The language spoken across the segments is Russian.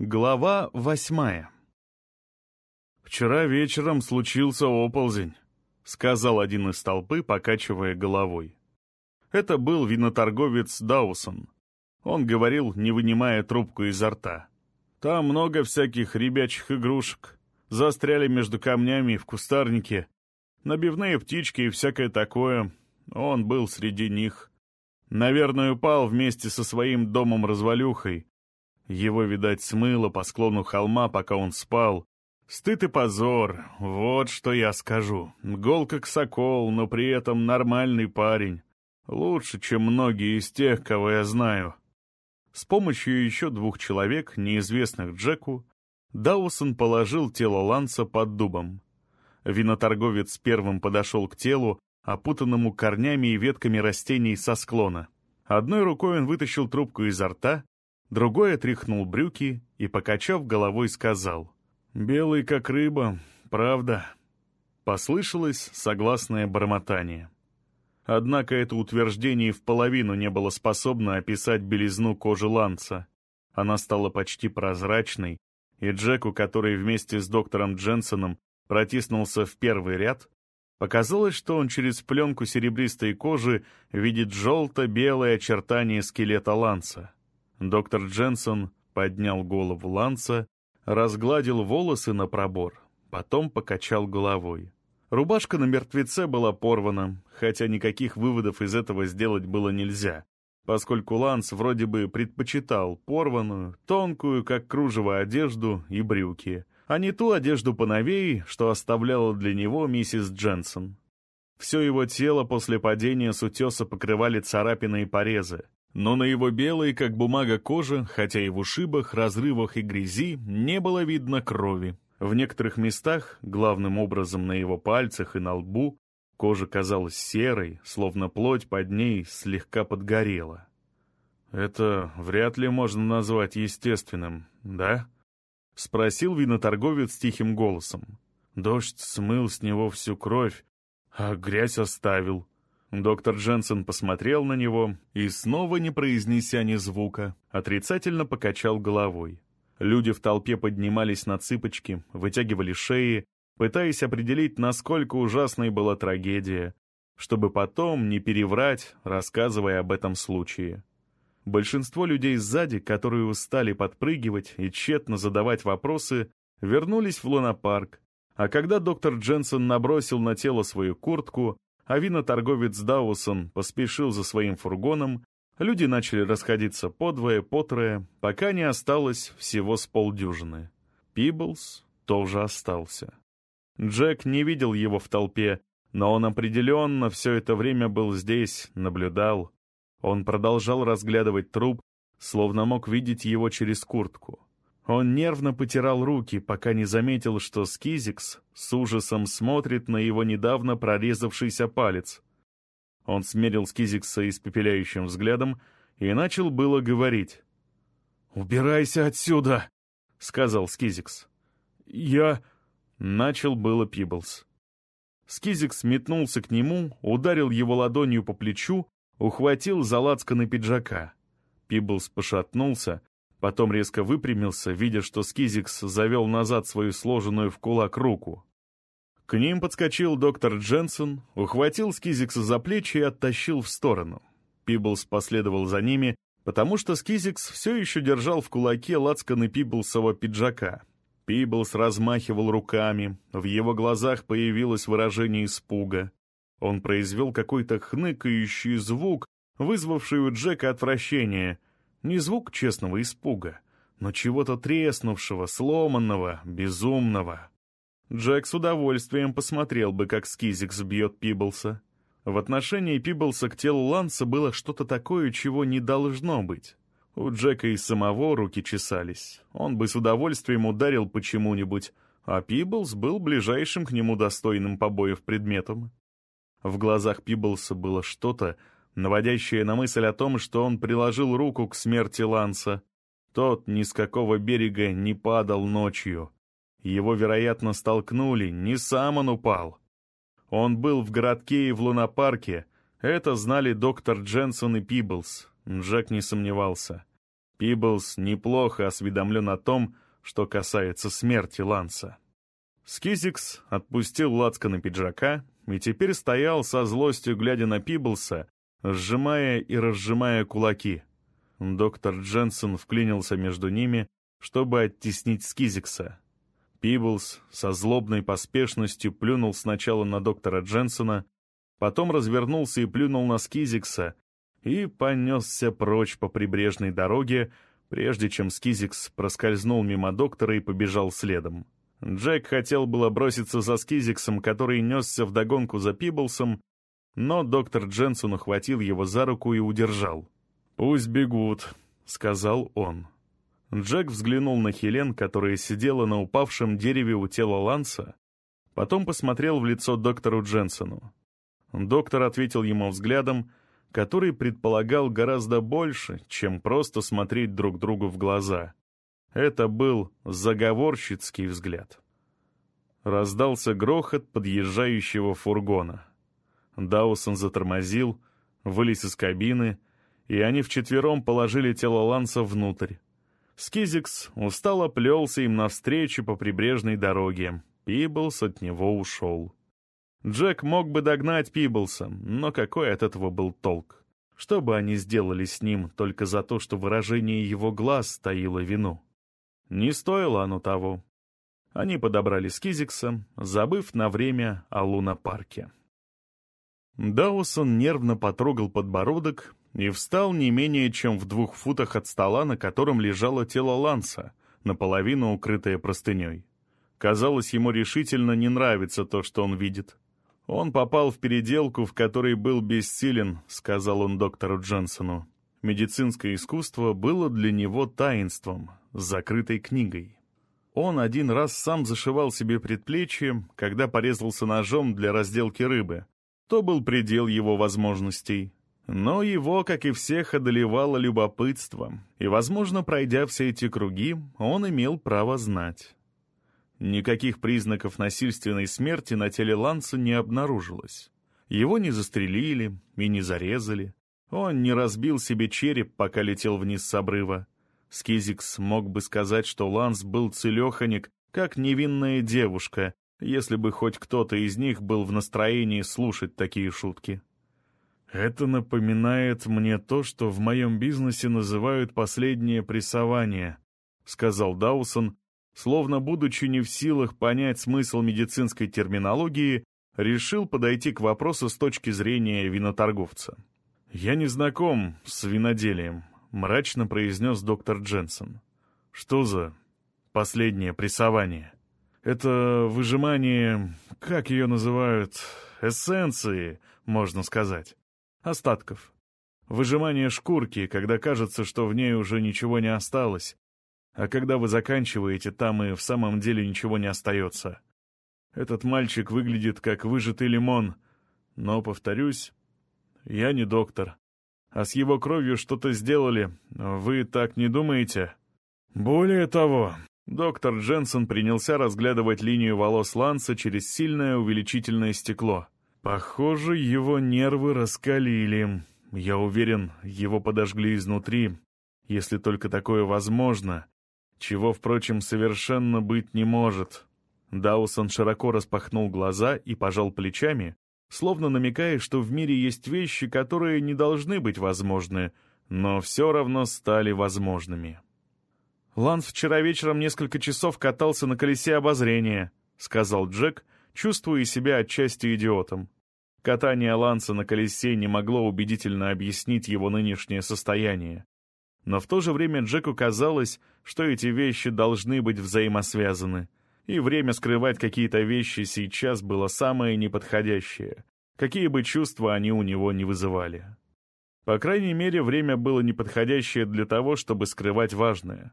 Глава восьмая «Вчера вечером случился оползень», — сказал один из толпы, покачивая головой. Это был виноторговец Даусон. Он говорил, не вынимая трубку изо рта. «Там много всяких ребячих игрушек. Застряли между камнями в кустарнике. Набивные птички и всякое такое. Он был среди них. Наверное, упал вместе со своим домом-развалюхой. Его, видать, смыло по склону холма, пока он спал. Стыд и позор, вот что я скажу. Гол как сокол, но при этом нормальный парень. Лучше, чем многие из тех, кого я знаю. С помощью еще двух человек, неизвестных Джеку, Даусон положил тело Ланса под дубом. Виноторговец первым подошел к телу, опутанному корнями и ветками растений со склона. Одной рукой он вытащил трубку изо рта, Другой отряхнул брюки и, покачав головой, сказал. «Белый, как рыба, правда». Послышалось согласное бормотание. Однако это утверждение в половину не было способно описать белизну кожи Ланца. Она стала почти прозрачной, и Джеку, который вместе с доктором Дженсоном протиснулся в первый ряд, показалось, что он через пленку серебристой кожи видит желто-белые очертания скелета Ланца. Доктор Дженсон поднял голову Ланса, разгладил волосы на пробор, потом покачал головой. Рубашка на мертвеце была порвана, хотя никаких выводов из этого сделать было нельзя, поскольку Ланс вроде бы предпочитал порванную, тонкую, как кружево, одежду и брюки, а не ту одежду поновей, что оставляла для него миссис Дженсон. Все его тело после падения с утеса покрывали царапины и порезы, но на его белой, как бумага кожа, хотя и в ушибах, разрывах и грязи, не было видно крови. В некоторых местах, главным образом на его пальцах и на лбу, кожа казалась серой, словно плоть под ней слегка подгорела. «Это вряд ли можно назвать естественным, да?» — спросил виноторговец тихим голосом. Дождь смыл с него всю кровь, а грязь оставил. Доктор Дженсен посмотрел на него и, снова не произнеся ни звука, отрицательно покачал головой. Люди в толпе поднимались на цыпочки, вытягивали шеи, пытаясь определить, насколько ужасной была трагедия, чтобы потом не переврать, рассказывая об этом случае. Большинство людей сзади, которые устали подпрыгивать и тщетно задавать вопросы, вернулись в лунопарк, а когда доктор Дженсен набросил на тело свою куртку, а виноторговец Даусон поспешил за своим фургоном, люди начали расходиться подвое, потрое, пока не осталось всего с полдюжины. Пиблс тоже остался. Джек не видел его в толпе, но он определенно все это время был здесь, наблюдал. Он продолжал разглядывать труп, словно мог видеть его через куртку. Он нервно потирал руки, пока не заметил, что Скизикс с ужасом смотрит на его недавно прорезавшийся палец. Он смерил Скизикса испепеляющим взглядом и начал было говорить. «Убирайся отсюда!» — сказал Скизикс. «Я...» — начал было Пиблс. Скизикс метнулся к нему, ударил его ладонью по плечу, ухватил за лацканы пиджака. Пиблс пошатнулся, Потом резко выпрямился, видя, что Скизикс завел назад свою сложенную в кулак руку. К ним подскочил доктор Дженсен, ухватил Скизикса за плечи и оттащил в сторону. Пиблс последовал за ними, потому что Скизикс все еще держал в кулаке лацканы Пиблсова пиджака. Пиблс размахивал руками, в его глазах появилось выражение испуга. Он произвел какой-то хныкающий звук, вызвавший у Джека отвращение, не звук честного испуга, но чего-то треснувшего, сломанного, безумного. Джек с удовольствием посмотрел бы, как Скизик сбьет Пиблса. В отношении Пиблса к телу Ланса было что-то такое, чего не должно быть. У Джека и самого руки чесались. Он бы с удовольствием ударил почему-нибудь, а Пиблс был ближайшим к нему достойным побоев предметом. В глазах Пиблса было что-то, наводящее на мысль о том, что он приложил руку к смерти Ланса. Тот ни с какого берега не падал ночью. Его, вероятно, столкнули, не сам он упал. Он был в городке и в лунопарке. Это знали доктор Дженсон и Пиблс. Джек не сомневался. Пиблс неплохо осведомлен о том, что касается смерти Ланса. Скизикс отпустил на пиджака и теперь стоял со злостью, глядя на Пиблса, сжимая и разжимая кулаки. Доктор Дженсен вклинился между ними, чтобы оттеснить Скизикса. Пиблс со злобной поспешностью плюнул сначала на доктора Дженсона, потом развернулся и плюнул на Скизикса и понесся прочь по прибрежной дороге, прежде чем Скизикс проскользнул мимо доктора и побежал следом. Джек хотел было броситься за Скизиксом, который несся вдогонку за Пиблсом, но доктор Дженсон ухватил его за руку и удержал. «Пусть бегут», — сказал он. Джек взглянул на Хелен, которая сидела на упавшем дереве у тела Ланса, потом посмотрел в лицо доктору Дженсону. Доктор ответил ему взглядом, который предполагал гораздо больше, чем просто смотреть друг другу в глаза. Это был заговорщицкий взгляд. Раздался грохот подъезжающего фургона. Даусон затормозил, вылез из кабины, и они вчетвером положили тело Ланса внутрь. Скизикс устало плелся им навстречу по прибрежной дороге. Пиблс от него ушел. Джек мог бы догнать Пиблса, но какой от этого был толк? Что бы они сделали с ним только за то, что выражение его глаз таило вину? Не стоило оно того. Они подобрали Скизикса, забыв на время о лунопарке. Даусон нервно потрогал подбородок и встал не менее чем в двух футах от стола, на котором лежало тело Ланса, наполовину укрытое простыней. Казалось, ему решительно не нравится то, что он видит. «Он попал в переделку, в которой был бессилен», — сказал он доктору Джонсону. Медицинское искусство было для него таинством, закрытой книгой. Он один раз сам зашивал себе предплечье, когда порезался ножом для разделки рыбы. То был предел его возможностей. Но его, как и всех, одолевало любопытство, и, возможно, пройдя все эти круги, он имел право знать. Никаких признаков насильственной смерти на теле Ланса не обнаружилось. Его не застрелили и не зарезали. Он не разбил себе череп, пока летел вниз с обрыва. Скизикс мог бы сказать, что Ланс был целеханик, как невинная девушка, если бы хоть кто-то из них был в настроении слушать такие шутки. Это напоминает мне то, что в моем бизнесе называют последнее прессование, сказал Даусон, словно будучи не в силах понять смысл медицинской терминологии, решил подойти к вопросу с точки зрения виноторговца. «Я не знаком с виноделием», — мрачно произнес доктор Дженсен. «Что за последнее прессование?» «Это выжимание, как ее называют, эссенции, можно сказать, остатков. Выжимание шкурки, когда кажется, что в ней уже ничего не осталось, а когда вы заканчиваете, там и в самом деле ничего не остается. Этот мальчик выглядит как выжатый лимон, но, повторюсь, я не доктор. А с его кровью что-то сделали, вы так не думаете? Более того, доктор Дженсен принялся разглядывать линию волос Ланса через сильное увеличительное стекло. Похоже, его нервы раскалили. Я уверен, его подожгли изнутри, если только такое возможно, чего, впрочем, совершенно быть не может. Даусон широко распахнул глаза и пожал плечами, словно намекая, что в мире есть вещи, которые не должны быть возможны, но все равно стали возможными. «Ланс вчера вечером несколько часов катался на колесе обозрения», — сказал Джек, чувствуя себя отчасти идиотом. Катание Ланса на колесе не могло убедительно объяснить его нынешнее состояние. Но в то же время Джеку казалось, что эти вещи должны быть взаимосвязаны. И время скрывать какие-то вещи сейчас было самое неподходящее, какие бы чувства они у него не вызывали. По крайней мере, время было неподходящее для того, чтобы скрывать важное.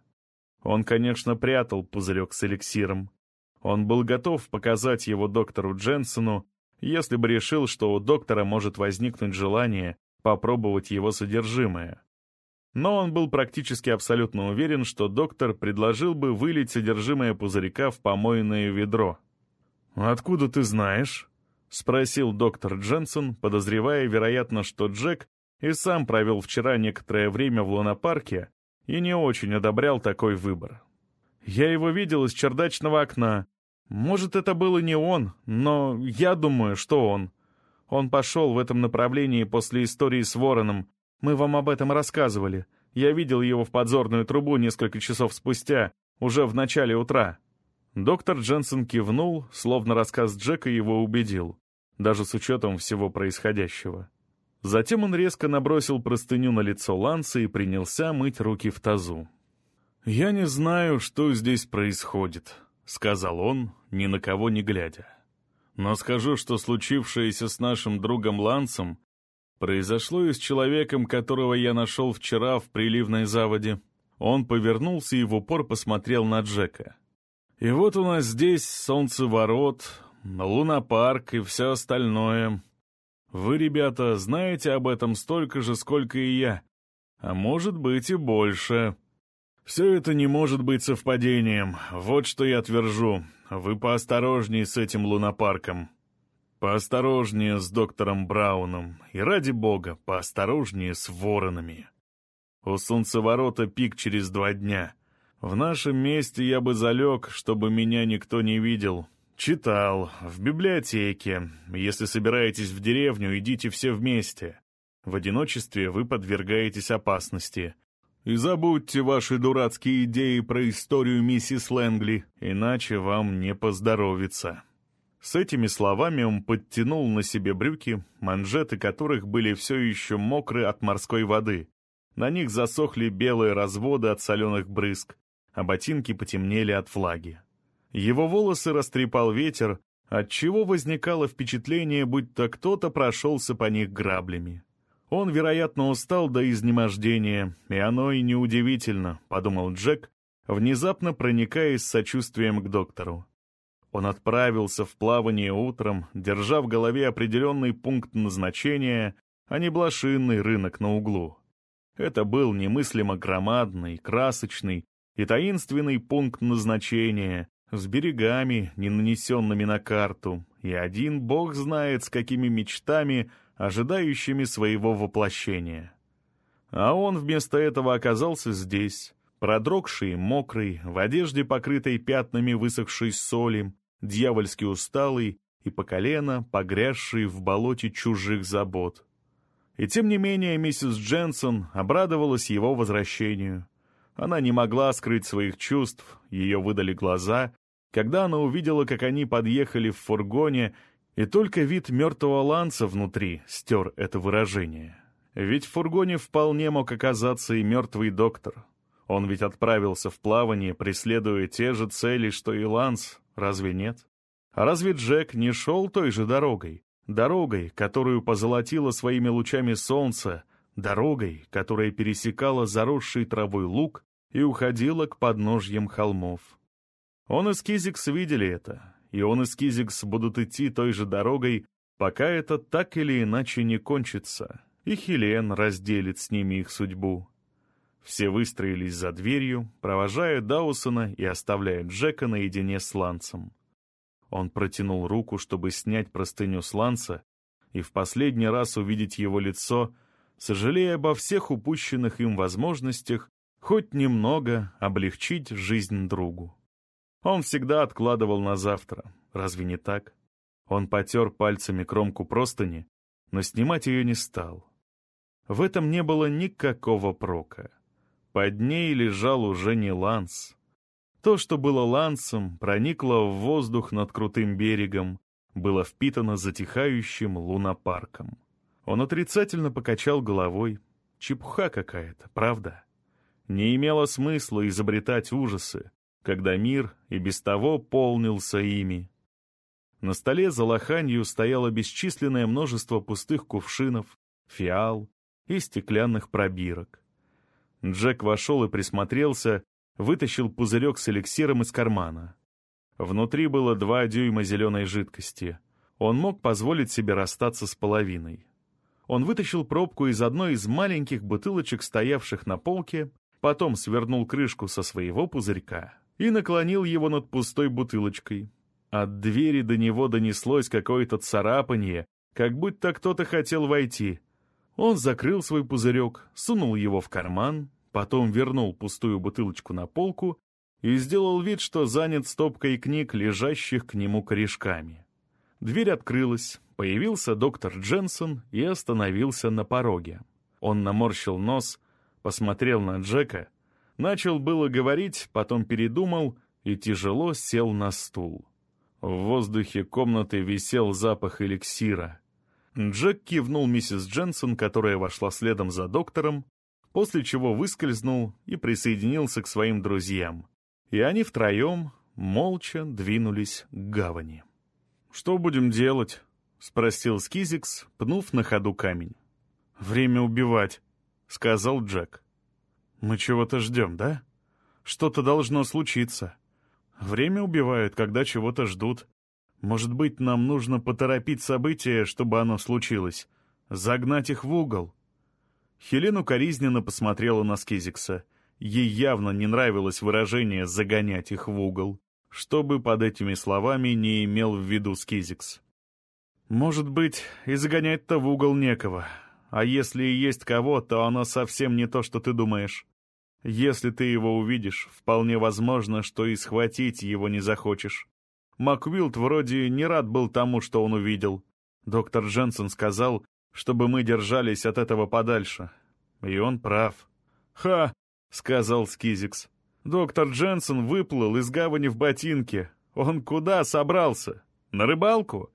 Он, конечно, прятал пузырек с эликсиром. Он был готов показать его доктору Дженсону, если бы решил, что у доктора может возникнуть желание попробовать его содержимое. Но он был практически абсолютно уверен, что доктор предложил бы вылить содержимое пузырька в помойное ведро. «Откуда ты знаешь?» — спросил доктор Дженсен, подозревая, вероятно, что Джек и сам провел вчера некоторое время в лунопарке и не очень одобрял такой выбор. Я его видел из чердачного окна. Может, это был и не он, но я думаю, что он. Он пошел в этом направлении после истории с Вороном. Мы вам об этом рассказывали. Я видел его в подзорную трубу несколько часов спустя, уже в начале утра». Доктор Дженсен кивнул, словно рассказ Джека его убедил, даже с учетом всего происходящего. Затем он резко набросил простыню на лицо Ланса и принялся мыть руки в тазу. «Я не знаю, что здесь происходит», — сказал он, ни на кого не глядя. «Но скажу, что случившееся с нашим другом Лансом произошло и с человеком, которого я нашел вчера в приливной заводе». Он повернулся и в упор посмотрел на Джека. «И вот у нас здесь солнцеворот, лунопарк и все остальное. Вы, ребята, знаете об этом столько же, сколько и я, а может быть и больше». «Все это не может быть совпадением. Вот что я твержу. Вы поосторожнее с этим лунопарком. Поосторожнее с доктором Брауном. И ради бога, поосторожнее с воронами. У солнцеворота пик через два дня. В нашем месте я бы залег, чтобы меня никто не видел. Читал. В библиотеке. Если собираетесь в деревню, идите все вместе. В одиночестве вы подвергаетесь опасности. И забудьте ваши дурацкие идеи про историю миссис Лэнгли, иначе вам не поздоровится». С этими словами он подтянул на себе брюки, манжеты которых были все еще мокры от морской воды. На них засохли белые разводы от соленых брызг, а ботинки потемнели от влаги. Его волосы растрепал ветер, отчего возникало впечатление, будто кто-то прошелся по них граблями. Он, вероятно, устал до изнемождения, и оно и неудивительно, — подумал Джек, внезапно проникаясь сочувствием к доктору. Он отправился в плавание утром, держа в голове определенный пункт назначения, а не блошинный рынок на углу. Это был немыслимо громадный, красочный и таинственный пункт назначения, с берегами, не нанесенными на карту, и один бог знает, с какими мечтами ожидающими своего воплощения. А он вместо этого оказался здесь, продрогший, мокрый, в одежде, покрытой пятнами высохшей соли, дьявольски усталый и по колено погрязший в болоте чужих забот. И тем не менее миссис Дженсон обрадовалась его возвращению. Она не могла скрыть своих чувств, ее выдали глаза, когда она увидела, как они подъехали в фургоне и только вид мертвого ланца внутри стер это выражение. Ведь в фургоне вполне мог оказаться и мертвый доктор. Он ведь отправился в плавание, преследуя те же цели, что и Ланс, разве нет? А разве Джек не шел той же дорогой? Дорогой, которую позолотило своими лучами солнце, дорогой, которая пересекала заросший травой луг и уходила к подножьям холмов. Он и Скизикс видели это, и он и Скизикс будут идти той же дорогой, пока это так или иначе не кончится, и Хелен разделит с ними их судьбу. Все выстроились за дверью, провожая Даусона и оставляя Джека наедине с Лансом. Он протянул руку, чтобы снять простыню с Ланса и в последний раз увидеть его лицо, сожалея обо всех упущенных им возможностях хоть немного облегчить жизнь другу. Он всегда откладывал на завтра. Разве не так? Он потер пальцами кромку простыни, но снимать ее не стал. В этом не было никакого прока. Под ней лежал уже не ланс. То, что было лансом, проникло в воздух над крутым берегом, было впитано затихающим лунопарком. Он отрицательно покачал головой. Чепуха какая-то, правда? Не имело смысла изобретать ужасы когда мир и без того полнился ими. На столе за лоханью стояло бесчисленное множество пустых кувшинов, фиал и стеклянных пробирок. Джек вошел и присмотрелся, вытащил пузырек с эликсиром из кармана. Внутри было два дюйма зеленой жидкости. Он мог позволить себе расстаться с половиной. Он вытащил пробку из одной из маленьких бутылочек, стоявших на полке, потом свернул крышку со своего пузырька и наклонил его над пустой бутылочкой. От двери до него донеслось какое-то царапанье, как будто кто-то хотел войти. Он закрыл свой пузырек, сунул его в карман, потом вернул пустую бутылочку на полку и сделал вид, что занят стопкой книг, лежащих к нему корешками. Дверь открылась, появился доктор Дженсон и остановился на пороге. Он наморщил нос, посмотрел на Джека, начал было говорить, потом передумал и тяжело сел на стул. В воздухе комнаты висел запах эликсира. Джек кивнул миссис Дженсон, которая вошла следом за доктором, после чего выскользнул и присоединился к своим друзьям. И они втроем молча двинулись к гавани. «Что будем делать?» — спросил Скизикс, пнув на ходу камень. «Время убивать», — сказал Джек. «Мы чего-то ждем, да? Что-то должно случиться. Время убивают, когда чего-то ждут. Может быть, нам нужно поторопить события, чтобы оно случилось? Загнать их в угол?» Хелен укоризненно посмотрела на Скизикса. Ей явно не нравилось выражение «загонять их в угол». Что бы под этими словами не имел в виду Скизикс. «Может быть, и загонять-то в угол некого. А если и есть кого, то оно совсем не то, что ты думаешь. Если ты его увидишь, вполне возможно, что и схватить его не захочешь. Маквилд вроде не рад был тому, что он увидел. Доктор Дженсен сказал, чтобы мы держались от этого подальше. И он прав. «Ха!» — сказал Скизикс. Доктор Дженсен выплыл из гавани в ботинке. Он куда собрался? На рыбалку?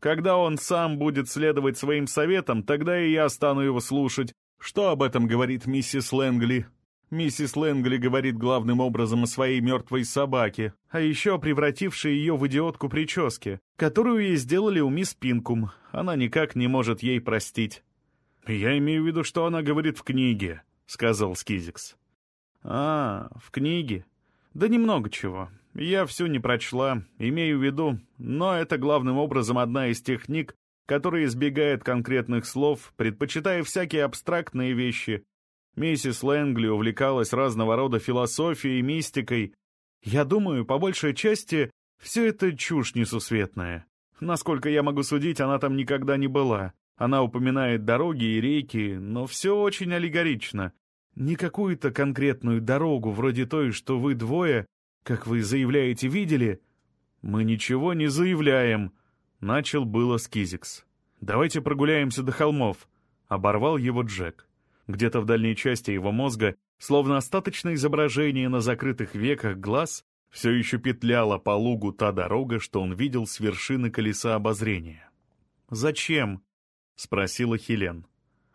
Когда он сам будет следовать своим советам, тогда и я стану его слушать. Что об этом говорит миссис Лэнгли? Миссис Лэнгли говорит главным образом о своей мертвой собаке, а еще превратившей ее в идиотку прически, которую ей сделали у мисс Пинкум. Она никак не может ей простить. «Я имею в виду, что она говорит в книге», — сказал Скизикс. «А, в книге? Да немного чего. Я всю не прочла, имею в виду, но это главным образом одна из тех книг, которая избегает конкретных слов, предпочитая всякие абстрактные вещи. Миссис Лэнгли увлекалась разного рода философией и мистикой. Я думаю, по большей части, все это чушь несусветная. Насколько я могу судить, она там никогда не была. Она упоминает дороги и реки, но все очень аллегорично. Не какую-то конкретную дорогу, вроде той, что вы двое, как вы заявляете, видели? Мы ничего не заявляем. Начал было Скизикс. Давайте прогуляемся до холмов. Оборвал его Джек. Где-то в дальней части его мозга, словно остаточное изображение на закрытых веках глаз, все еще петляла по лугу та дорога, что он видел с вершины колеса обозрения. «Зачем?» — спросила Хелен.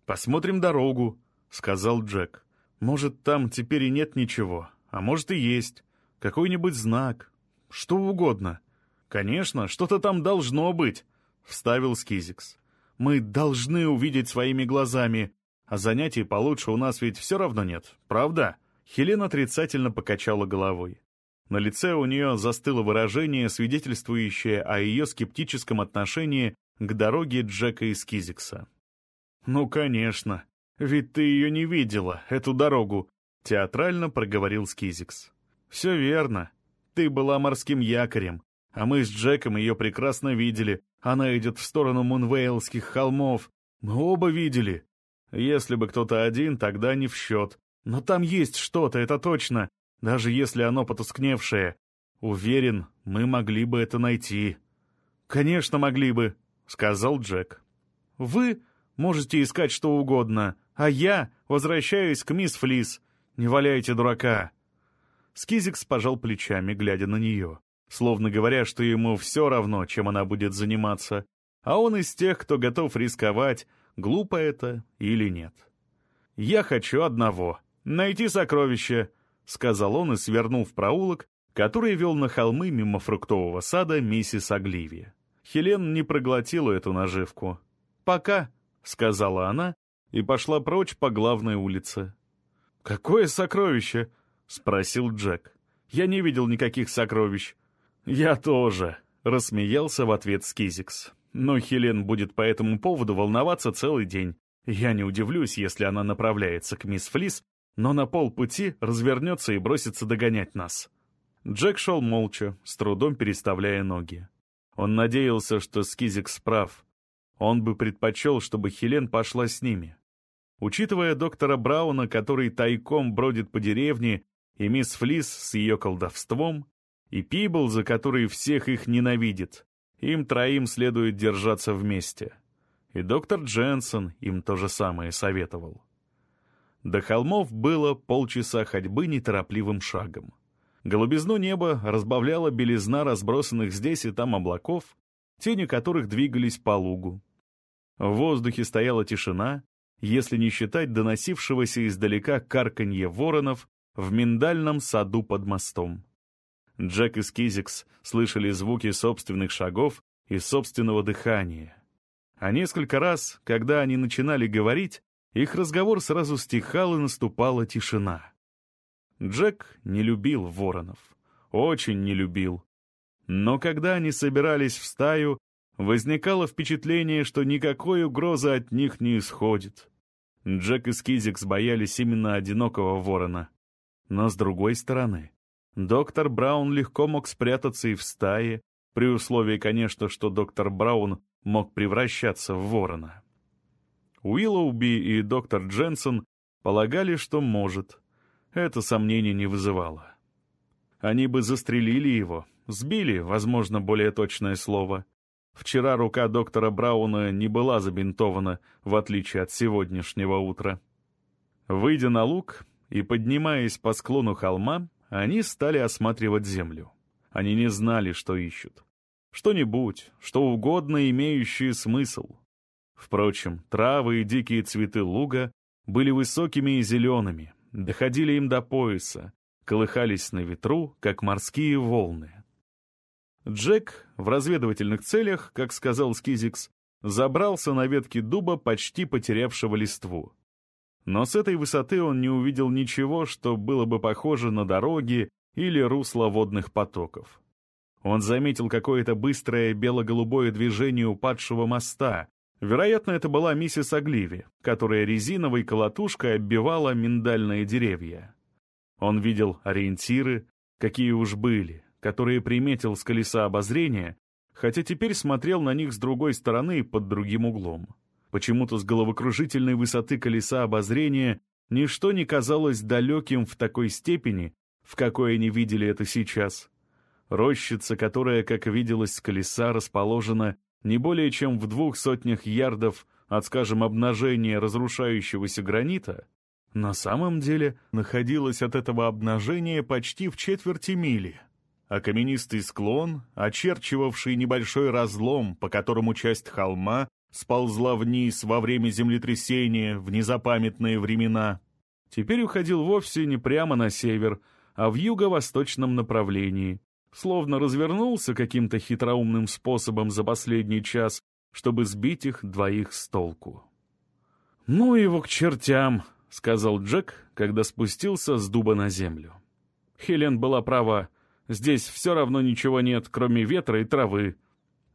«Посмотрим дорогу», — сказал Джек. Может, там теперь и нет ничего, а может и есть. Какой-нибудь знак. Что угодно. Конечно, что-то там должно быть, — вставил Скизикс. Мы должны увидеть своими глазами, а занятий получше у нас ведь все равно нет, правда? Хелен отрицательно покачала головой. На лице у нее застыло выражение, свидетельствующее о ее скептическом отношении к дороге Джека и Скизикса. «Ну, конечно», ведь ты ее не видела, эту дорогу», — театрально проговорил Скизикс. «Все верно. Ты была морским якорем, а мы с Джеком ее прекрасно видели. Она идет в сторону Мунвейлских холмов. Мы оба видели. Если бы кто-то один, тогда не в счет. Но там есть что-то, это точно, даже если оно потускневшее. Уверен, мы могли бы это найти». «Конечно, могли бы», — сказал Джек. «Вы можете искать что угодно, а я возвращаюсь к мисс Флис. Не валяйте дурака!» Скизикс пожал плечами, глядя на нее, словно говоря, что ему все равно, чем она будет заниматься, а он из тех, кто готов рисковать, глупо это или нет. «Я хочу одного — найти сокровище», — сказал он и свернул в проулок, который вел на холмы мимо фруктового сада миссис Огливия. Хелен не проглотила эту наживку. «Пока», — сказала она и пошла прочь по главной улице. «Какое сокровище?» — спросил Джек. «Я не видел никаких сокровищ». «Я тоже», — рассмеялся в ответ Скизикс. «Но Хелен будет по этому поводу волноваться целый день. Я не удивлюсь, если она направляется к мисс Флис, но на полпути развернется и бросится догонять нас». Джек шел молча, с трудом переставляя ноги. Он надеялся, что Скизикс прав. Он бы предпочел, чтобы Хелен пошла с ними. Учитывая доктора Брауна, который тайком бродит по деревне, и мисс Флис с ее колдовством, и Пибл, за который всех их ненавидит, им троим следует держаться вместе. И доктор Дженсон им то же самое советовал. До холмов было полчаса ходьбы неторопливым шагом. Голубизну неба разбавляла белизна разбросанных здесь и там облаков, тени которых двигались по лугу. В воздухе стояла тишина, если не считать доносившегося издалека карканье воронов в миндальном саду под мостом. Джек и Скизикс слышали звуки собственных шагов и собственного дыхания. А несколько раз, когда они начинали говорить, их разговор сразу стихал и наступала тишина. Джек не любил воронов. Очень не любил. Но когда они собирались в стаю, возникало впечатление, что никакой угрозы от них не исходит. Джек и Скизикс боялись именно одинокого ворона. Но с другой стороны, доктор Браун легко мог спрятаться и в стае, при условии, конечно, что доктор Браун мог превращаться в ворона. Уиллоуби и доктор Дженсон полагали, что может. Это сомнений не вызывало. Они бы застрелили его, сбили, возможно, более точное слово. Вчера рука доктора Брауна не была забинтована, в отличие от сегодняшнего утра. Выйдя на луг и поднимаясь по склону холма, они стали осматривать землю. Они не знали, что ищут. Что-нибудь, что угодно имеющее смысл. Впрочем, травы и дикие цветы луга были высокими и зелеными, доходили им до пояса, колыхались на ветру, как морские волны. Джек в разведывательных целях, как сказал Скизикс, забрался на ветки дуба, почти потерявшего листву. Но с этой высоты он не увидел ничего, что было бы похоже на дороги или русло водных потоков. Он заметил какое-то быстрое бело-голубое движение упадшего моста. Вероятно, это была миссис Огливи, которая резиновой колотушкой оббивала миндальные деревья. Он видел ориентиры, какие уж были, которые приметил с колеса обозрения, хотя теперь смотрел на них с другой стороны под другим углом. Почему-то с головокружительной высоты колеса обозрения ничто не казалось далеким в такой степени, в какой они видели это сейчас. Рощица, которая, как виделось с колеса, расположена не более чем в двух сотнях ярдов от, скажем, обнажения разрушающегося гранита, на самом деле находилась от этого обнажения почти в четверти мили. А каменистый склон, очерчивавший небольшой разлом, по которому часть холма сползла вниз во время землетрясения в незапамятные времена, теперь уходил вовсе не прямо на север, а в юго-восточном направлении, словно развернулся каким-то хитроумным способом за последний час, чтобы сбить их двоих с толку. «Ну его к чертям», — сказал Джек, когда спустился с дуба на землю. Хелен была права. Здесь все равно ничего нет, кроме ветра и травы.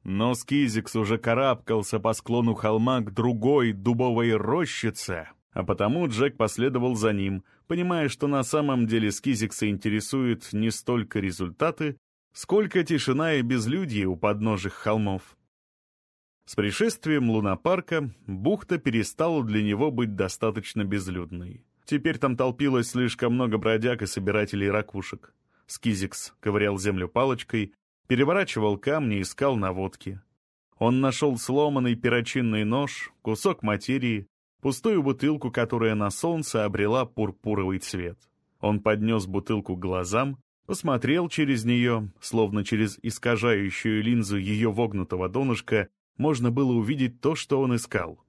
Но Скизикс уже карабкался по склону холма к другой дубовой рощице, а потому Джек последовал за ним, понимая, что на самом деле Скизикса интересуют не столько результаты, Сколько тишина и безлюдье у подножих холмов. С пришествием лунопарка бухта перестала для него быть достаточно безлюдной. Теперь там толпилось слишком много бродяг и собирателей ракушек. Скизикс ковырял землю палочкой, переворачивал камни искал наводки. Он нашел сломанный перочинный нож, кусок материи, пустую бутылку, которая на солнце обрела пурпуровый цвет. Он поднес бутылку к глазам, Посмотрел через нее, словно через искажающую линзу ее вогнутого донышка, можно было увидеть то, что он искал.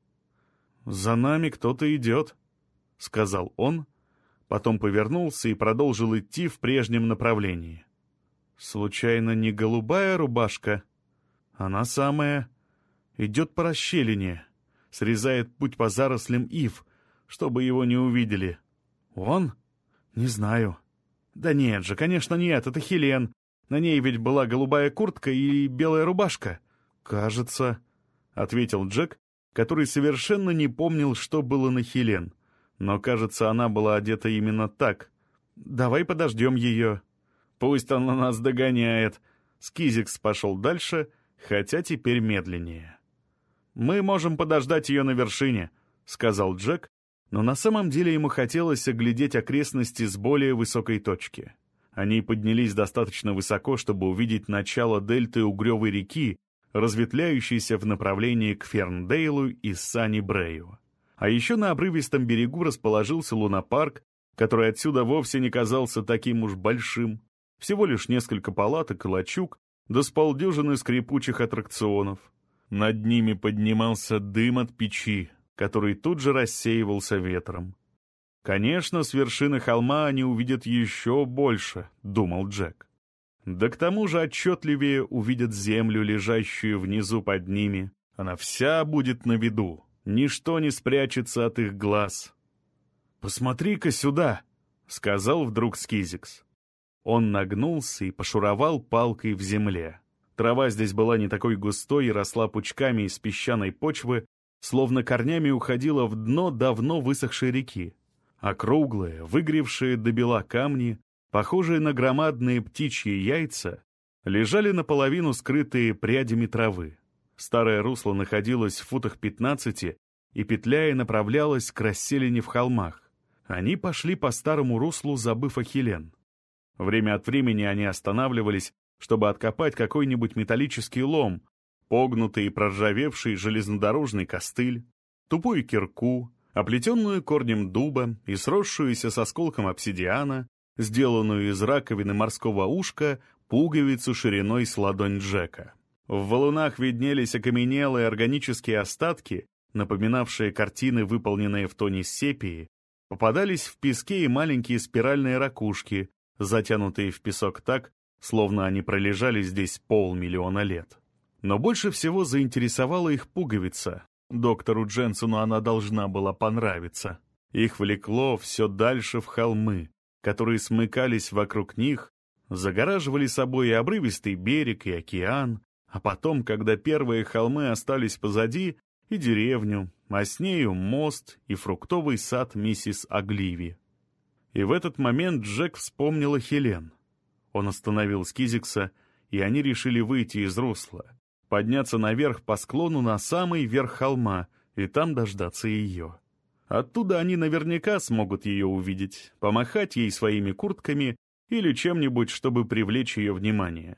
«За нами кто-то идет», — сказал он, потом повернулся и продолжил идти в прежнем направлении. «Случайно не голубая рубашка? Она самая. Идет по расщелине, срезает путь по зарослям ив, чтобы его не увидели. Он? Не знаю». «Да нет же, конечно нет, это Хелен. На ней ведь была голубая куртка и белая рубашка». «Кажется», — ответил Джек, который совершенно не помнил, что было на Хелен. Но, кажется, она была одета именно так. «Давай подождем ее». «Пусть она нас догоняет». Скизикс пошел дальше, хотя теперь медленнее. «Мы можем подождать ее на вершине», — сказал Джек, Но на самом деле ему хотелось оглядеть окрестности с более высокой точки. Они поднялись достаточно высоко, чтобы увидеть начало дельты Угревой реки, разветвляющейся в направлении к Ферндейлу и Санни-Брею. А еще на обрывистом берегу расположился лунопарк, который отсюда вовсе не казался таким уж большим. Всего лишь несколько палаток и лачуг, да с полдюжины скрипучих аттракционов. Над ними поднимался дым от печи, который тут же рассеивался ветром. «Конечно, с вершины холма они увидят еще больше», — думал Джек. Да к тому же отчетливее увидят землю, лежащую внизу под ними. Она вся будет на виду, ничто не спрячется от их глаз. «Посмотри-ка сюда», — сказал вдруг Скизикс. Он нагнулся и пошуровал палкой в земле. Трава здесь была не такой густой и росла пучками из песчаной почвы, словно корнями уходила в дно давно высохшей реки. Округлые, выгревшие до бела камни, похожие на громадные птичьи яйца, лежали наполовину скрытые прядями травы. Старое русло находилось в футах 15 и, петляя, направлялось к расселине в холмах. Они пошли по старому руслу, забыв о Хелен. Время от времени они останавливались, чтобы откопать какой-нибудь металлический лом, погнутый и проржавевший железнодорожный костыль, тупую кирку, оплетенную корнем дуба и сросшуюся с осколком обсидиана, сделанную из раковины морского ушка, пуговицу шириной с ладонь Джека. В валунах виднелись окаменелые органические остатки, напоминавшие картины, выполненные в тоне сепии, попадались в песке и маленькие спиральные ракушки, затянутые в песок так, словно они пролежали здесь полмиллиона лет. Но больше всего заинтересовала их пуговица. Доктору Дженсону она должна была понравиться. Их влекло все дальше в холмы, которые смыкались вокруг них, загораживали собой и обрывистый берег, и океан, а потом, когда первые холмы остались позади, и деревню, а с нею мост и фруктовый сад миссис Агливи. И в этот момент Джек вспомнил о Хелен. Он остановил Скизикса, и они решили выйти из русла, подняться наверх по склону на самый верх холма и там дождаться ее. Оттуда они наверняка смогут ее увидеть, помахать ей своими куртками или чем-нибудь, чтобы привлечь ее внимание.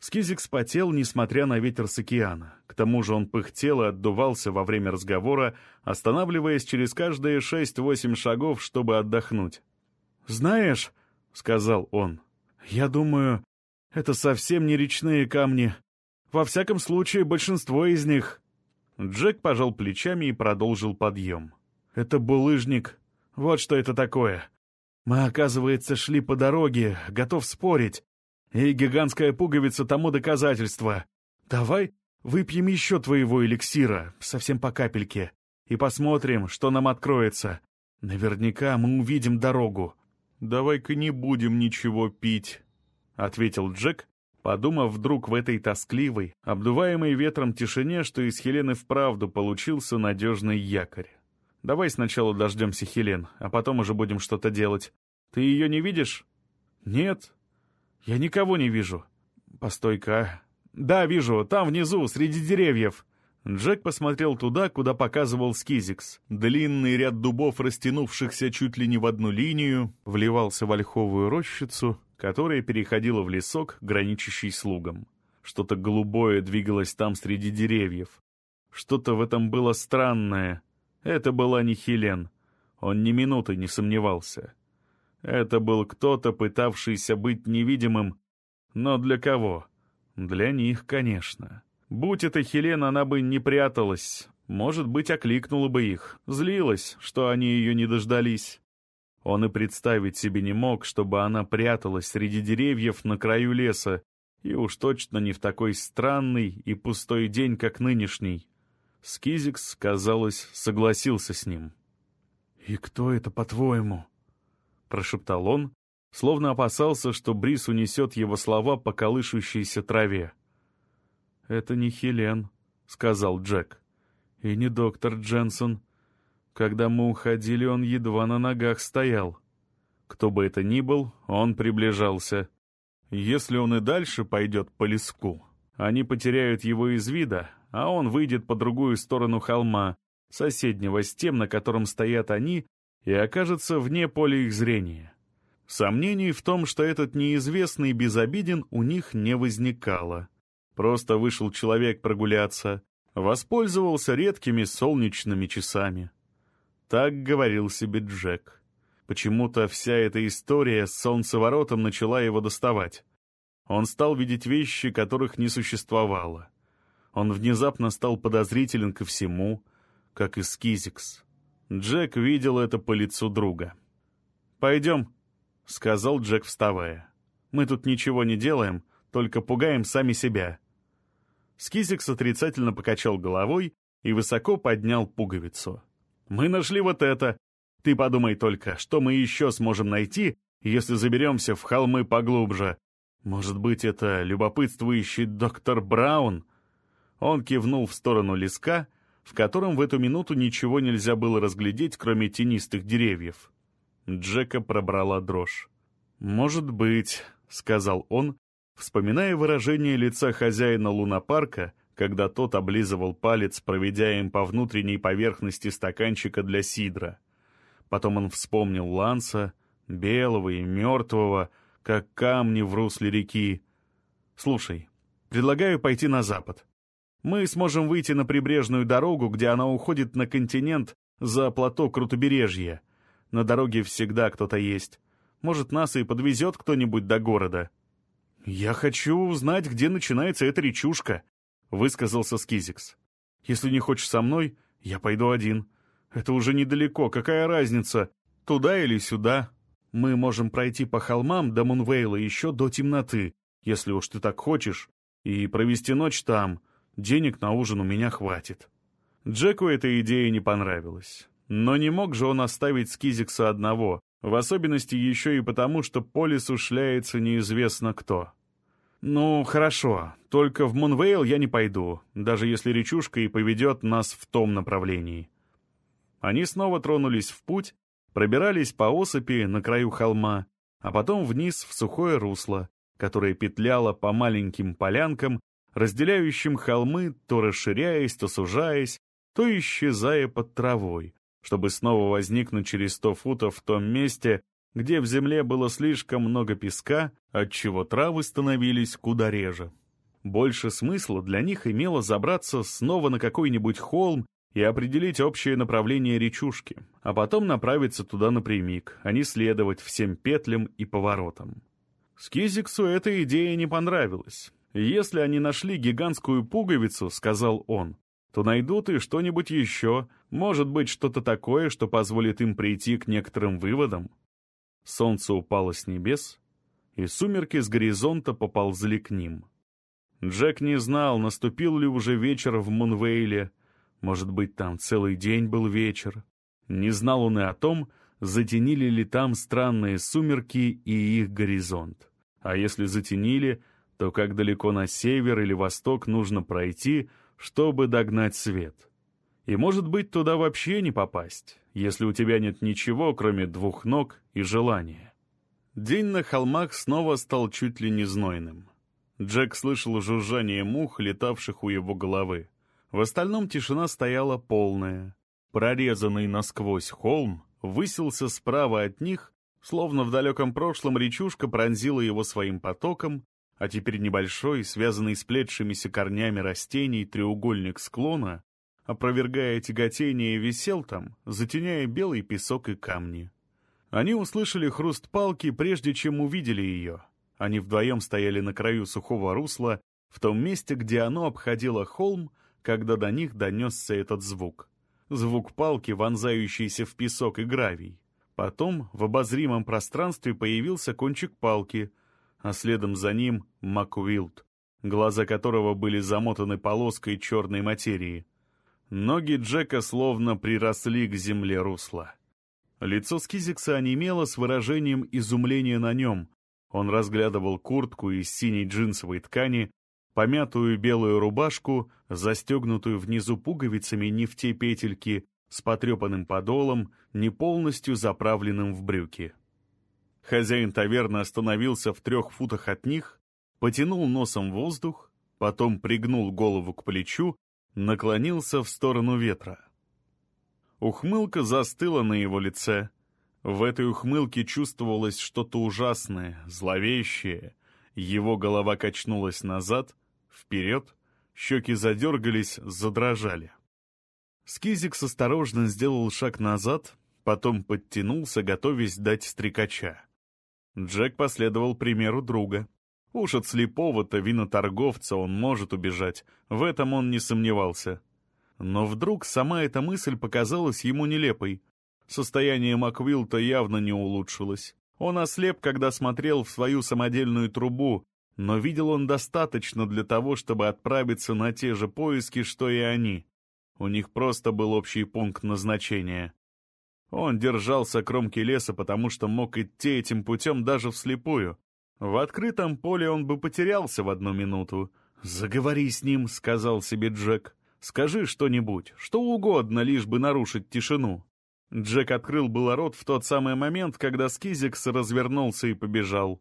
Скизик спотел, несмотря на ветер с океана. К тому же он пыхтел и отдувался во время разговора, останавливаясь через каждые шесть-восемь шагов, чтобы отдохнуть. «Знаешь», — сказал он, — «я думаю, это совсем не речные камни. Во всяком случае, большинство из них». Джек пожал плечами и продолжил подъем. Это булыжник. Вот что это такое. Мы, оказывается, шли по дороге, готов спорить. И гигантская пуговица тому доказательство. Давай выпьем еще твоего эликсира, совсем по капельке, и посмотрим, что нам откроется. Наверняка мы увидим дорогу. «Давай-ка не будем ничего пить», — ответил Джек, подумав вдруг в этой тоскливой, обдуваемой ветром тишине, что из Хелены вправду получился надежный якорь. Давай сначала дождемся Хелен, а потом уже будем что-то делать. Ты ее не видишь? Нет. Я никого не вижу. Постой-ка. Да, вижу, там внизу, среди деревьев. Джек посмотрел туда, куда показывал Скизикс. Длинный ряд дубов, растянувшихся чуть ли не в одну линию, вливался в ольховую рощицу, которая переходила в лесок, граничащий с лугом. Что-то голубое двигалось там среди деревьев. Что-то в этом было странное — это была не Хелен. Он ни минуты не сомневался. Это был кто-то, пытавшийся быть невидимым. Но для кого? Для них, конечно. Будь это Хелен, она бы не пряталась. Может быть, окликнула бы их. Злилась, что они ее не дождались. Он и представить себе не мог, чтобы она пряталась среди деревьев на краю леса, и уж точно не в такой странный и пустой день, как нынешний. Скизикс, казалось, согласился с ним. «И кто это, по-твоему?» — прошептал он, словно опасался, что бриз унесет его слова по колышущейся траве. «Это не Хелен», — сказал Джек. «И не доктор Дженсон. Когда мы уходили, он едва на ногах стоял. Кто бы это ни был, он приближался. Если он и дальше пойдет по леску, они потеряют его из вида, а он выйдет по другую сторону холма, соседнего с тем, на котором стоят они, и окажется вне поля их зрения. Сомнений в том, что этот неизвестный безобиден, у них не возникало. Просто вышел человек прогуляться, воспользовался редкими солнечными часами. Так говорил себе Джек. Почему-то вся эта история с солнцеворотом начала его доставать. Он стал видеть вещи, которых не существовало. Он внезапно стал подозрителен ко всему, как и Скизикс. Джек видел это по лицу друга. «Пойдем», — сказал Джек, вставая. «Мы тут ничего не делаем, только пугаем сами себя». Скизикс отрицательно покачал головой и высоко поднял пуговицу. «Мы нашли вот это. Ты подумай только, что мы еще сможем найти, если заберемся в холмы поглубже. Может быть, это любопытствующий доктор Браун?» Он кивнул в сторону леска, в котором в эту минуту ничего нельзя было разглядеть, кроме тенистых деревьев. Джека пробрала дрожь. «Может быть», — сказал он, вспоминая выражение лица хозяина лунопарка, когда тот облизывал палец, проведя им по внутренней поверхности стаканчика для сидра. Потом он вспомнил Ланса, белого и мертвого, как камни в русле реки. «Слушай, предлагаю пойти на запад. Мы сможем выйти на прибрежную дорогу, где она уходит на континент за плато Крутобережья. На дороге всегда кто-то есть. Может, нас и подвезет кто-нибудь до города». «Я хочу узнать, где начинается эта речушка», — высказался Скизикс. «Если не хочешь со мной, я пойду один. Это уже недалеко, какая разница, туда или сюда? Мы можем пройти по холмам до Мунвейла еще до темноты, если уж ты так хочешь, и провести ночь там. Денег на ужин у меня хватит». Джеку эта идея не понравилась. Но не мог же он оставить Скизикса одного, в особенности еще и потому, что по лесу шляется неизвестно кто. «Ну, хорошо. Только в Мунвейл я не пойду, даже если речушка и поведет нас в том направлении». Они снова тронулись в путь, пробирались по осыпи на краю холма, а потом вниз в сухое русло, которое петляло по маленьким полянкам, разделяющим холмы, то расширяясь, то сужаясь, то исчезая под травой, чтобы снова возникнуть через сто футов в том месте, где в земле было слишком много песка, отчего травы становились куда реже. Больше смысла для них имело забраться снова на какой-нибудь холм и определить общее направление речушки, а потом направиться туда напрямик, а не следовать всем петлям и поворотам. Скизиксу эта идея не понравилась. «Если они нашли гигантскую пуговицу, — сказал он, — то найдут и что-нибудь еще, может быть, что-то такое, что позволит им прийти к некоторым выводам. Солнце упало с небес, и сумерки с горизонта поползли к ним. Джек не знал, наступил ли уже вечер в Мунвейле, может быть, там целый день был вечер. Не знал он и о том, затенили ли там странные сумерки и их горизонт. А если затенили, то как далеко на север или восток нужно пройти, чтобы догнать свет. И, может быть, туда вообще не попасть, если у тебя нет ничего, кроме двух ног и желания. День на холмах снова стал чуть ли не знойным. Джек слышал жужжание мух, летавших у его головы. В остальном тишина стояла полная. Прорезанный насквозь холм высился справа от них, словно в далеком прошлом речушка пронзила его своим потоком, а теперь небольшой, связанный с плетшимися корнями растений треугольник склона опровергая тяготение, висел там, затеняя белый песок и камни. Они услышали хруст палки, прежде чем увидели ее. Они вдвоем стояли на краю сухого русла, в том месте, где оно обходило холм, когда до них донесся этот звук. Звук палки, вонзающийся в песок и гравий. Потом в обозримом пространстве появился кончик палки, а следом за ним Макуилд, глаза которого были замотаны полоской черной материи. Ноги Джека словно приросли к земле русла. Лицо Скизикса онемело с выражением изумления на нем. Он разглядывал куртку из синей джинсовой ткани, помятую белую рубашку, застегнутую внизу пуговицами не в те петельки, с потрепанным подолом, не полностью заправленным в брюки. Хозяин таверны остановился в трех футах от них, потянул носом воздух, потом пригнул голову к плечу наклонился в сторону ветра. Ухмылка застыла на его лице. В этой ухмылке чувствовалось что-то ужасное, зловещее. Его голова качнулась назад, вперед, щеки задергались, задрожали. Скизикс осторожно сделал шаг назад, потом подтянулся, готовясь дать стрекача. Джек последовал примеру друга. Уж от слепого-то виноторговца он может убежать, в этом он не сомневался. Но вдруг сама эта мысль показалась ему нелепой. Состояние Маквилта явно не улучшилось. Он ослеп, когда смотрел в свою самодельную трубу, но видел он достаточно для того, чтобы отправиться на те же поиски, что и они. У них просто был общий пункт назначения. Он держался кромки леса, потому что мог идти этим путем даже вслепую. В открытом поле он бы потерялся в одну минуту. «Заговори с ним», — сказал себе Джек. «Скажи что-нибудь, что угодно, лишь бы нарушить тишину». Джек открыл было рот в тот самый момент, когда Скизикс развернулся и побежал.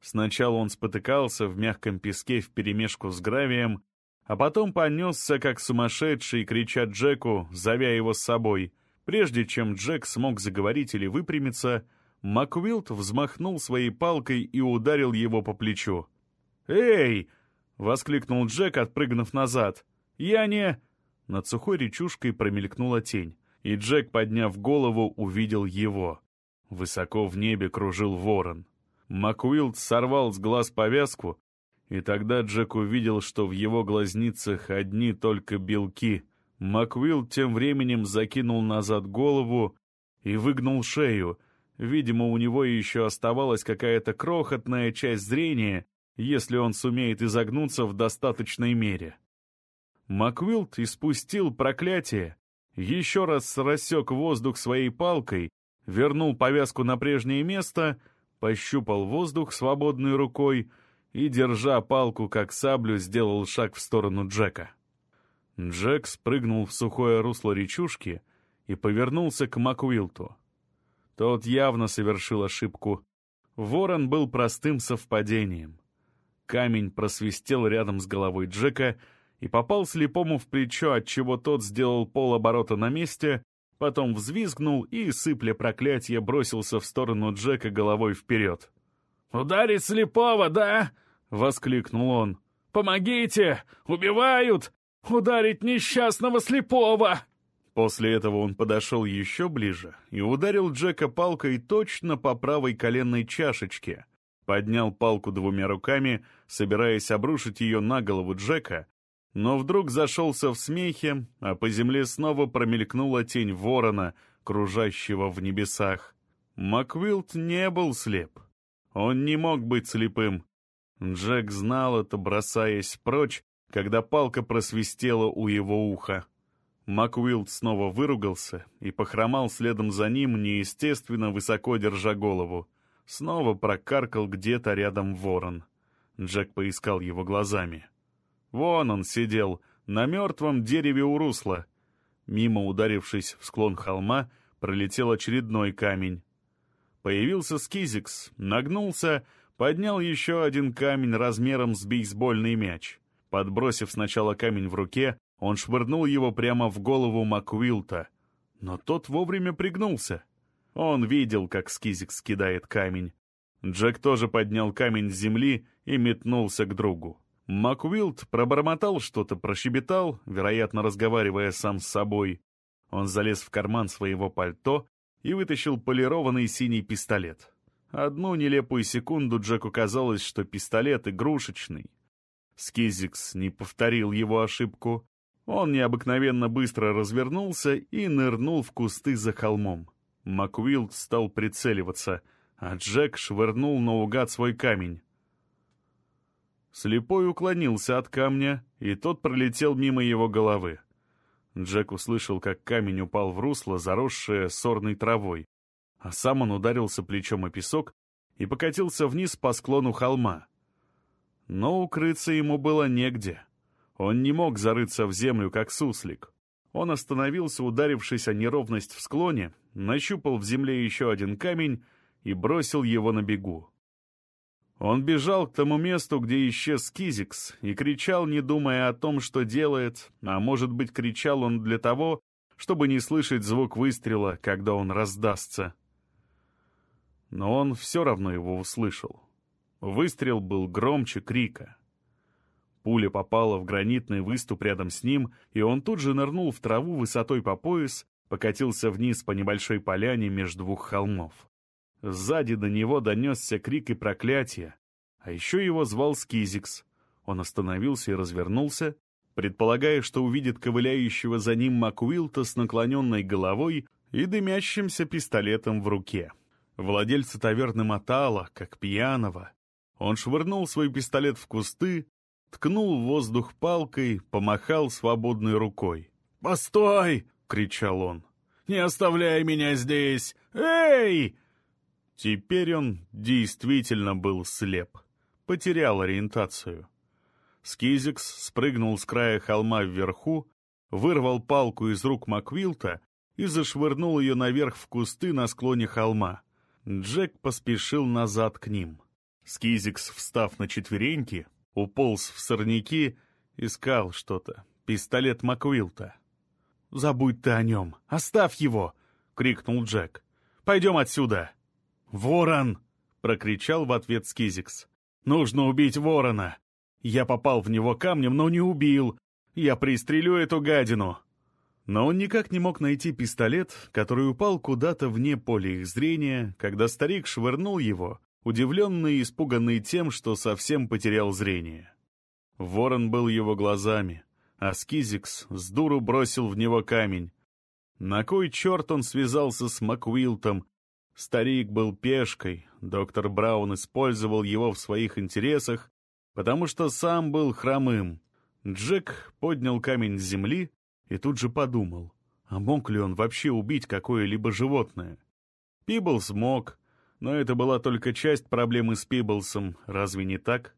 Сначала он спотыкался в мягком песке вперемешку с гравием, а потом понесся, как сумасшедший, крича Джеку, зовя его с собой. Прежде чем Джек смог заговорить или выпрямиться, Маквилд взмахнул своей палкой и ударил его по плечу. «Эй!» — воскликнул Джек, отпрыгнув назад. «Я не...» Над сухой речушкой промелькнула тень, и Джек, подняв голову, увидел его. Высоко в небе кружил ворон. Макуилд сорвал с глаз повязку, и тогда Джек увидел, что в его глазницах одни только белки. Макуилд тем временем закинул назад голову и выгнул шею. Видимо, у него еще оставалась какая-то крохотная часть зрения, если он сумеет изогнуться в достаточной мере. Маквилд испустил проклятие, еще раз рассек воздух своей палкой, вернул повязку на прежнее место — пощупал воздух свободной рукой и, держа палку как саблю, сделал шаг в сторону Джека. Джек спрыгнул в сухое русло речушки и повернулся к Макуилту. Тот явно совершил ошибку. Ворон был простым совпадением. Камень просвистел рядом с головой Джека и попал слепому в плечо, отчего тот сделал полоборота на месте Потом взвизгнул и, сыпля проклятие, бросился в сторону Джека головой вперед. «Ударить слепого, да?» — воскликнул он. «Помогите! Убивают! Ударить несчастного слепого!» После этого он подошел еще ближе и ударил Джека палкой точно по правой коленной чашечке. Поднял палку двумя руками, собираясь обрушить ее на голову Джека, но вдруг зашелся в смехе, а по земле снова промелькнула тень ворона, кружащего в небесах. Маквилд не был слеп. Он не мог быть слепым. Джек знал это, бросаясь прочь, когда палка просвистела у его уха. Маквилд снова выругался и похромал следом за ним, неестественно высоко держа голову. Снова прокаркал где-то рядом ворон. Джек поискал его глазами. Вон он сидел, на мертвом дереве у русла. Мимо ударившись в склон холма, пролетел очередной камень. Появился Скизикс, нагнулся, поднял еще один камень размером с бейсбольный мяч. Подбросив сначала камень в руке, он швырнул его прямо в голову Маквилта. Но тот вовремя пригнулся. Он видел, как Скизикс кидает камень. Джек тоже поднял камень с земли и метнулся к другу. Маквилт пробормотал что-то, прощебетал, вероятно, разговаривая сам с собой. Он залез в карман своего пальто и вытащил полированный синий пистолет. Одну нелепую секунду Джеку казалось, что пистолет игрушечный. Скизикс не повторил его ошибку. Он необыкновенно быстро развернулся и нырнул в кусты за холмом. Маквилд стал прицеливаться, а Джек швырнул наугад свой камень. Слепой уклонился от камня, и тот пролетел мимо его головы. Джек услышал, как камень упал в русло, заросшее сорной травой, а сам он ударился плечом о песок и покатился вниз по склону холма. Но укрыться ему было негде. Он не мог зарыться в землю, как суслик. Он остановился, ударившись о неровность в склоне, нащупал в земле еще один камень и бросил его на бегу. Он бежал к тому месту, где исчез Кизикс, и кричал, не думая о том, что делает, а может быть, кричал он для того, чтобы не слышать звук выстрела, когда он раздастся. Но он все равно его услышал. Выстрел был громче крика. Пуля попала в гранитный выступ рядом с ним, и он тут же нырнул в траву высотой по пояс, покатился вниз по небольшой поляне между двух холмов. Сзади до него донесся крик и проклятие, а еще его звал Скизикс. Он остановился и развернулся, предполагая, что увидит ковыляющего за ним Макуилта с наклоненной головой и дымящимся пистолетом в руке. Владельца таверны мотала, как пьяного. Он швырнул свой пистолет в кусты, ткнул в воздух палкой, помахал свободной рукой. «Постой!» — кричал он. «Не оставляй меня здесь! Эй!» Теперь он действительно был слеп, потерял ориентацию. Скизикс спрыгнул с края холма вверху, вырвал палку из рук Маквилта и зашвырнул ее наверх в кусты на склоне холма. Джек поспешил назад к ним. Скизикс, встав на четвереньки, уполз в сорняки, искал что-то. Пистолет Маквилта. «Забудь ты о нем! Оставь его!» — крикнул Джек. «Пойдем отсюда!» «Ворон!» — прокричал в ответ Скизикс. «Нужно убить ворона! Я попал в него камнем, но не убил! Я пристрелю эту гадину!» Но он никак не мог найти пистолет, который упал куда-то вне поля их зрения, когда старик швырнул его, удивленный и испуганный тем, что совсем потерял зрение. Ворон был его глазами, а Скизикс с дуру бросил в него камень. На кой черт он связался с Маквилтом, Старик был пешкой, доктор Браун использовал его в своих интересах, потому что сам был хромым. Джек поднял камень с земли и тут же подумал, а мог ли он вообще убить какое-либо животное? Пиблс мог, но это была только часть проблемы с Пиблсом, разве не так?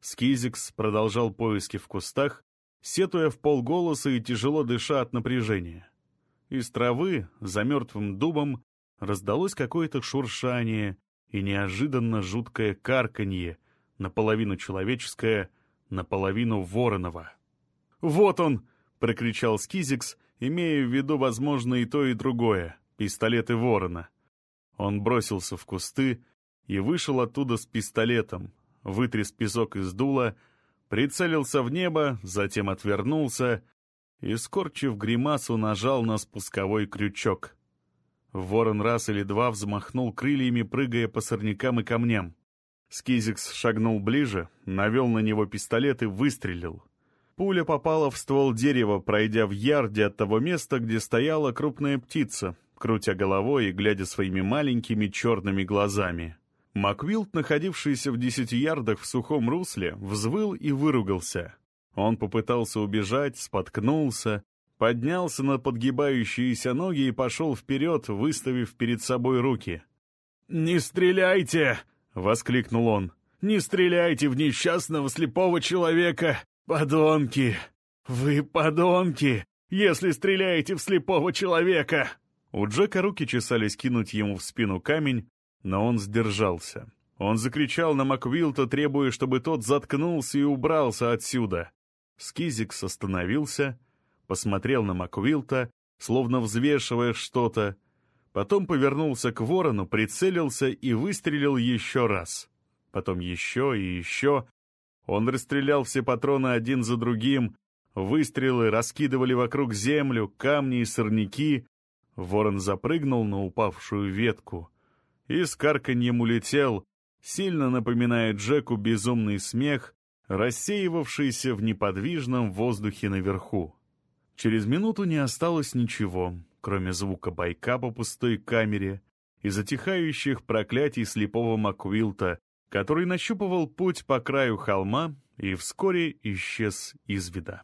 Скизикс продолжал поиски в кустах, сетуя в полголоса и тяжело дыша от напряжения. Из травы, за мертвым дубом, раздалось какое-то шуршание и неожиданно жуткое карканье, наполовину человеческое, наполовину вороново. «Вот он!» — прокричал Скизикс, имея в виду, возможно, и то, и другое — пистолеты ворона. Он бросился в кусты и вышел оттуда с пистолетом, вытряс песок из дула, прицелился в небо, затем отвернулся и, скорчив гримасу, нажал на спусковой крючок — Ворон раз или два взмахнул крыльями, прыгая по сорнякам и камням. Скизикс шагнул ближе, навел на него пистолет и выстрелил. Пуля попала в ствол дерева, пройдя в ярде от того места, где стояла крупная птица, крутя головой и глядя своими маленькими черными глазами. Маквилд, находившийся в десяти ярдах в сухом русле, взвыл и выругался. Он попытался убежать, споткнулся, поднялся на подгибающиеся ноги и пошел вперед, выставив перед собой руки. «Не стреляйте!» — воскликнул он. «Не стреляйте в несчастного слепого человека! Подонки! Вы подонки, если стреляете в слепого человека!» У Джека руки чесались кинуть ему в спину камень, но он сдержался. Он закричал на Маквилта, требуя, чтобы тот заткнулся и убрался отсюда. Скизикс остановился посмотрел на Маквилта, словно взвешивая что-то, потом повернулся к ворону, прицелился и выстрелил еще раз. Потом еще и еще. Он расстрелял все патроны один за другим, выстрелы раскидывали вокруг землю, камни и сорняки. Ворон запрыгнул на упавшую ветку и с карканьем улетел, сильно напоминая Джеку безумный смех, рассеивавшийся в неподвижном воздухе наверху. Через минуту не осталось ничего, кроме звука байка по пустой камере и затихающих проклятий слепого Маквилта, который нащупывал путь по краю холма и вскоре исчез из вида.